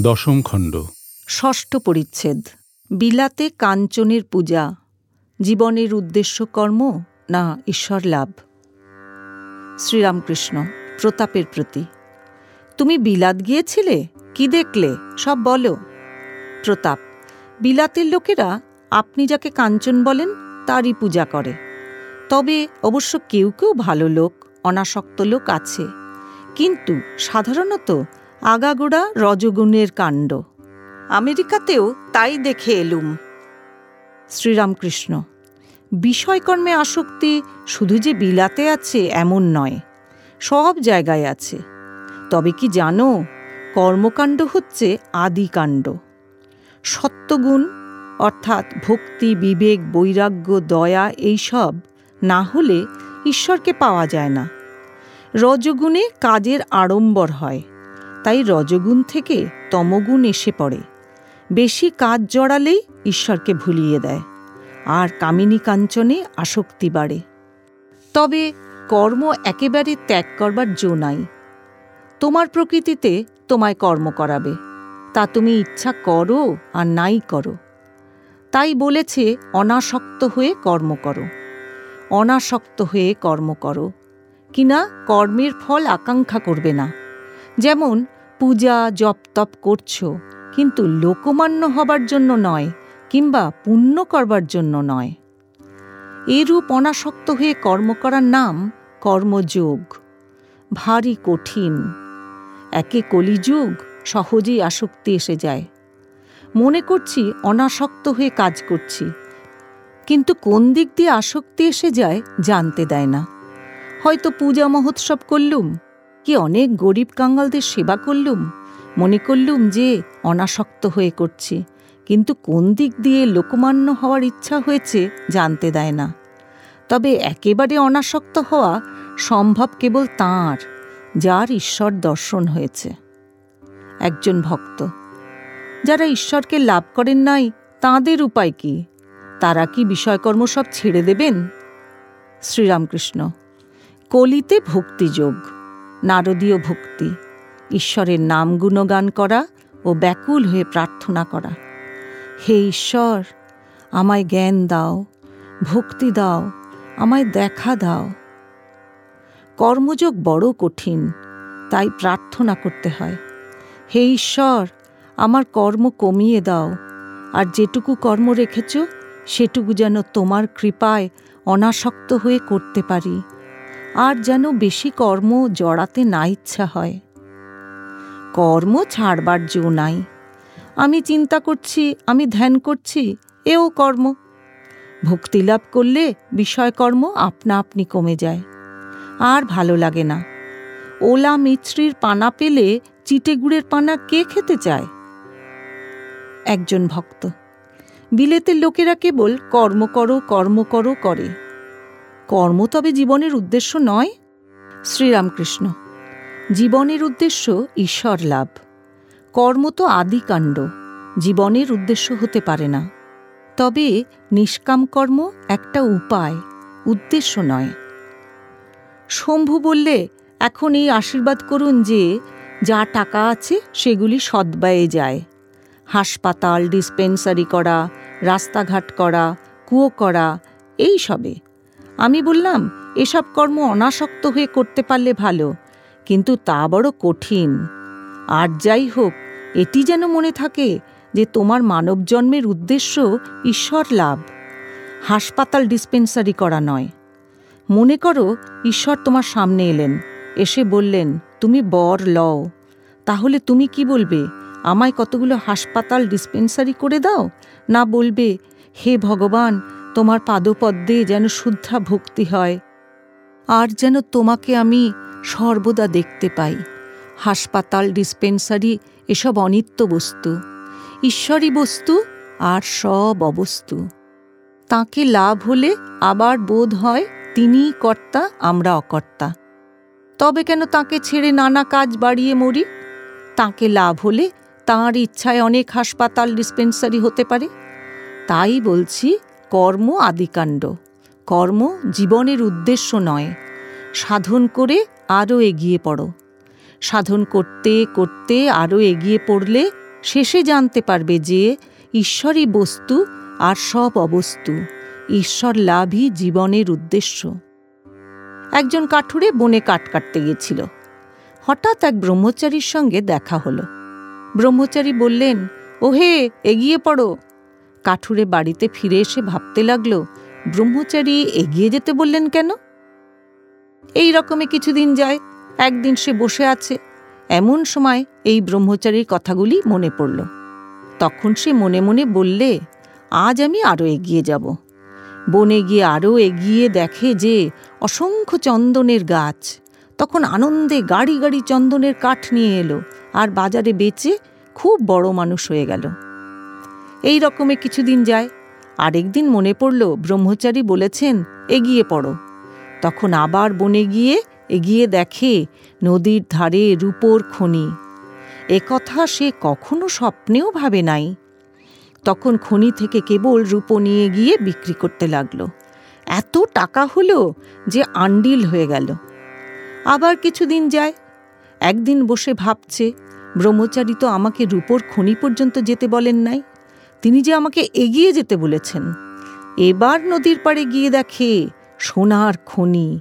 দশম খণ্ড। ষষ্ঠ পরিচ্ছেদ। বিলাতে কাঞ্চনের পূজা। জীবনের উদ্দেশ্য কর্ম না ঈশ্বর লাভ? শ্রীরামকৃষ্ণ, প্রতাপের প্রতি। তুমি বিলাত গিয়েছিলে? কি দেখলে? সব বলো। প্রতাপ, বিলাতের লোকেরা আপনি যাকে কাঞ্চন বলেন, তারই পূজা করে। তবে অবশ্য কেউ কেউ ভালো লোক, অনাসক্ত লোক আছে। কিন্তু সাধারণত আগাগোড়া রজগুণের কাণ্ড। আমেরিকাতেও তাই দেখে এলুম। শ্রীরামকৃষ্ণ, বিষয়কর্মে আসক্তি শুধু যে বিলাতে আছে এমন নয়, সব জায়গায় আছে। তবে কি জানো, কর্মকাণ্ড হচ্ছে আদিকাণ্ড। সত্যগুণ, অর্থাৎ ভক্তি, বিবেক, বৈরাগ্য, দয়া, এইসব না হলে ঈশ্বরকে পাওয়া যায় না। রজগুণে কাজের আড়ম্বর হয়। তাই রজগুণ থেকে তমগুণ এসে পড়ে। বেশি কাজ জড়ালেই ঈশ্বরকে ভুলিয়ে দেয়, আর কামিনী কাঞ্চনে আসক্তি বাড়ে। তবে কর্ম একেবারে ত্যাগ করবার জো নাই। তোমার প্রকৃতিতে তোমায় কর্ম করাবে, তা তুমি ইচ্ছা করো আর নাই করো। তাই বলেছে, অনাসক্ত হয়ে কর্ম করো। অনাসক্ত হয়ে কর্ম করো, কিনা কর্মের ফল আকাঙ্ক্ষা করবে না। যেমন পূজা জপ তপ করছ, কিন্তু লোকমান্য হবার জন্য নয়, কিংবা পুণ্য করবার জন্য নয়। এরূপ অনাসক্ত হয়ে কর্ম করার নাম কর্মযোগ। ভারী কঠিন। একে কলিযুগ, সহজেই আসক্তি এসে যায়। মনে করছি অনাসক্ত হয়ে কাজ করছি, কিন্তু কোন দিক দিয়ে আসক্তি এসে যায় জানতে দেয় না। হয়তো পূজা মহোৎসব করলুম কি অনেক গরিব কাঙ্গালদের সেবা করলুম? মনে করলুম যে অনাসক্ত হয়ে করছি। কিন্তু কোন দিক দিয়ে লোকমান্য হওয়ার ইচ্ছা হয়েছে জানতে দেয় না। তবে একেবারে অনাসক্ত হওয়া সম্ভব কেবল তাঁর, যার ঈশ্বর দর্শন হয়েছে। একজন ভক্ত, যারা ঈশ্বরকে লাভ করেন নাই, তাঁদের উপায় কি? তারা কি বিষয়কর্ম সব ছেড়ে দেবেন? শ্রীরামকৃষ্ণ, কলিতে ভক্তিযোগ। নারদীয় ভক্তি, ঈশ্বরের নাম গুণগান করা ও ব্যাকুল হয়ে প্রার্থনা করা। হে ঈশ্বর, আমায় জ্ঞান দাও, ভক্তি দাও, আমায় দেখা দাও। কর্মযোগ বড় কঠিন, তাই প্রার্থনা করতে হয়। হে ঈশ্বর, আমার কর্ম কমিয়ে দাও, আর যেটুকু কর্ম রেখেছ, সেটুকু যেন তোমার কৃপায় অনাসক্ত হয়ে করতে পারি। আর যেন বেশি কর্ম জড়াতে না ইচ্ছা হয়। কর্ম ছাড়বার জো নাই। আমি চিন্তা করছি, আমি ধ্যান করছি, এও কর্ম। ভক্তি লাভ করলে বিষয়কর্ম আপনা আপনি কমে যায়। আর ভালো লাগে না। ওলা মিছরির পানা পেলে চিটেগুড়ের পানা কে খেতে চায়? একজন ভক্ত। বিলেতের লোকেরা কেবল কর্ম করো কর্ম করো, করে। কর্ম তবে জীবনের উদ্দেশ্য নয়। শ্রীরামকৃষ্ণ, জীবনের উদ্দেশ্য ঈশ্বর লাভ। কর্ম তো আদিকাণ্ড জীবনের উদ্দেশ্য হতে পারে না। তবে নিষ্কাম কর্ম একটা উপায়, উদ্দেশ্য নয়। শম্ভু বললে, এখন এই আশীর্বাদ করুন যে, যা টাকা আছে সেগুলি সদ্ব্যয়ে যায়। হাসপাতাল, ডিসপেন্সারি করা, রাস্তাঘাট করা, কুয়ো করা, এই সবে। আমি বললাম, এসব কর্ম অনাসক্ত হয়ে করতে পারলে ভালো, কিন্তু তা বড় কঠিন। আর যাই হোক, এটি যেন মনে থাকে যে তোমার মানব জন্মের উদ্দেশ্য ঈশ্বর লাভ। হাসপাতাল ডিসপেন্সারি করা নয়। মনে করো ঈশ্বর তোমার সামনে এলেন, এসে বললেন, তুমি বর লও। তাহলে তুমি কি বলবে? আমায় কতগুলো হাসপাতাল ডিসপেন্সারি করে দাও? না বলবে, হে ভগবান তোমার পাদপদ্মে যেন শুদ্ধা ভক্তি হয়, আর যেন তোমাকে আমি সর্বদা দেখতে পাই। হাসপাতাল, ডিসপেন্সারি, এসব অনিত্য বস্তু, ঈশ্বরী বস্তু আর সব অবস্তু। তাকে লাভ হলে আবার বোধ হয় তিনিই কর্তা, আমরা অকর্তা। তবে কেন তাকে ছেড়ে নানা কাজ বাড়িয়ে মরি? তাকে লাভ হলে তাঁর ইচ্ছায় অনেক হাসপাতাল, ডিসপেন্সারি হতে পারে। তাই বলছি কর্ম আদিকাণ্ড। কর্ম জীবনের উদ্দেশ্য নয়। সাধন করে আরও এগিয়ে পড়ো। সাধন করতে করতে আরও এগিয়ে পড়লে শেষে জানতে পারবে যে ঈশ্বরই বস্তু আর সব অবস্তু। ঈশ্বর লাভই জীবনের উদ্দেশ্য। একজন কাঠুরে বনে কাঠ কাটতে গেছিল হঠাৎ এক ব্রহ্মচারীর সঙ্গে দেখা হলো। ব্রহ্মচারী বললেন, ওহে, এগিয়ে পড়ো। কাঠুরে বাড়িতে ফিরে এসে ভাবতে লাগল, ব্রহ্মচারী এগিয়ে যেতে বললেন কেন? এই রকমে কিছুদিন যায়, একদিন সে বসে আছে। এমন সময় এই ব্রহ্মচারীর কথাগুলি মনে পড়ল। তখন সে মনে মনে বললে, আজ আমি আরও এগিয়ে যাব। বনে গিয়ে আরও এগিয়ে দেখে যে অসংখ্য চন্দনের গাছ। তখন আনন্দে গাড়ি গাড়ি চন্দনের কাঠ নিয়ে এলো, আর বাজারে বেচে খুব বড় মানুষ হয়ে গেল। এই রকমে কিছুদিন যায়। আরেকদিন মনে পড়ল, ব্রহ্মচারী বলেছেন, এগিয়ে পড়ো। তখন আবার বনে গিয়ে এগিয়ে দেখে নদীর ধারে রূপোর খনি। একথা সে কখনো স্বপ্নেও ভাবে নাই। তখন খনি থেকে কেবল রূপো নিয়ে গিয়ে বিক্রি করতে লাগল। এত টাকা হলো যে আন্ডিল হয়ে গেল। আবার কিছুদিন যায়। একদিন বসে ভাবছে, ব্রহ্মচারী তো আমাকে রূপোর খনি পর্যন্ত যেতে বলেন নাই। তিনি যে আমাকে এগিয়ে যেতে বলেছেন। এবার নদীর পাড়ে গিয়ে দেখে সোনার খনি।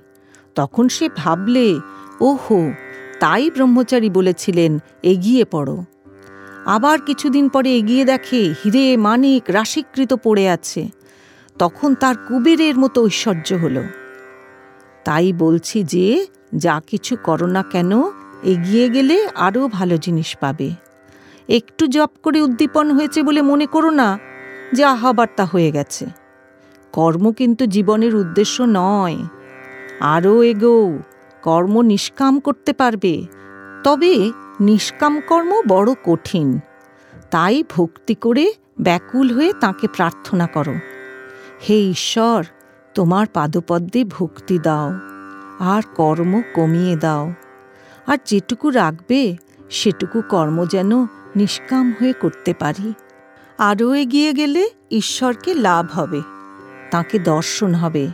তখন সে ভাবলে, ওহো, তাই ব্রহ্মচারী বলেছিলেন, এগিয়ে পড়ো। আবার কিছুদিন পরে এগিয়ে দেখে হিরে মানিক রাশিকৃত পড়ে আছে। তখন তার কুবেরের মতো ঐশ্বর্য হল। তাই বলছি যে, যা কিছু করো না কেন, এগিয়ে গেলে আরও ভালো জিনিস পাবে। একটু জপ করে উদ্দীপন হয়েছে বলে মনে করো না যে আহাবার্তা হয়ে গেছে। কর্ম কিন্তু জীবনের উদ্দেশ্য নয়। আরও এগো কর্ম নিষ্কাম করতে পারবে। তবে নিষ্কাম কর্ম বড় কঠিন। তাই ভক্তি করে ব্যাকুল হয়ে তাকে প্রার্থনা করো। হে ঈশ্বর, তোমার পাদপদ্মে ভক্তি দাও, আর কর্ম কমিয়ে দাও। আর যেটুকু রাখবে, সেটুকু কর্ম যেন নিষ্কাম হয়ে করতে পারি। আরও এগিয়ে গেলে ঈশ্বরকে লাভ হবে, তাকে দর্শন হবে।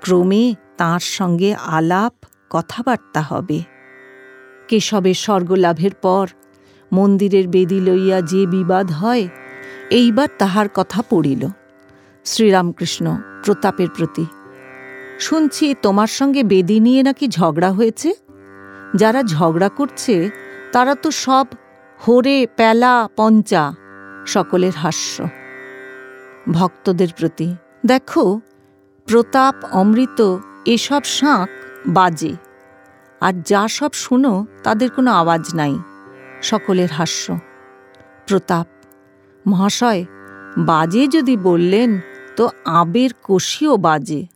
ক্রমে তাঁর সঙ্গে আলাপ, কথাবার্তা হবে। কেশবের স্বর্গলাভের পর মন্দিরের বেদি লইয়া যে বিবাদ হয়, এইবার তাহার কথা পড়িল। শ্রীরামকৃষ্ণ প্রতাপের প্রতি, শুনছি তোমার সঙ্গে বেদি নিয়ে নাকি ঝগড়া হয়েছে? যারা ঝগড়া করছে, তারা তো সব হোরে প্যালা পঞ্চা, সকলের হাস্য। ভক্তদের প্রতি, দেখো, প্রতাপ, অমৃত, এসব শাঁক বাজে। আর যা সব শুনো, তাদের কোনো আওয়াজ নাই, সকলের হাস্য। প্রতাপ, মহাশয়, বাজে যদি বললেন, তো আবের কষিও বাজে।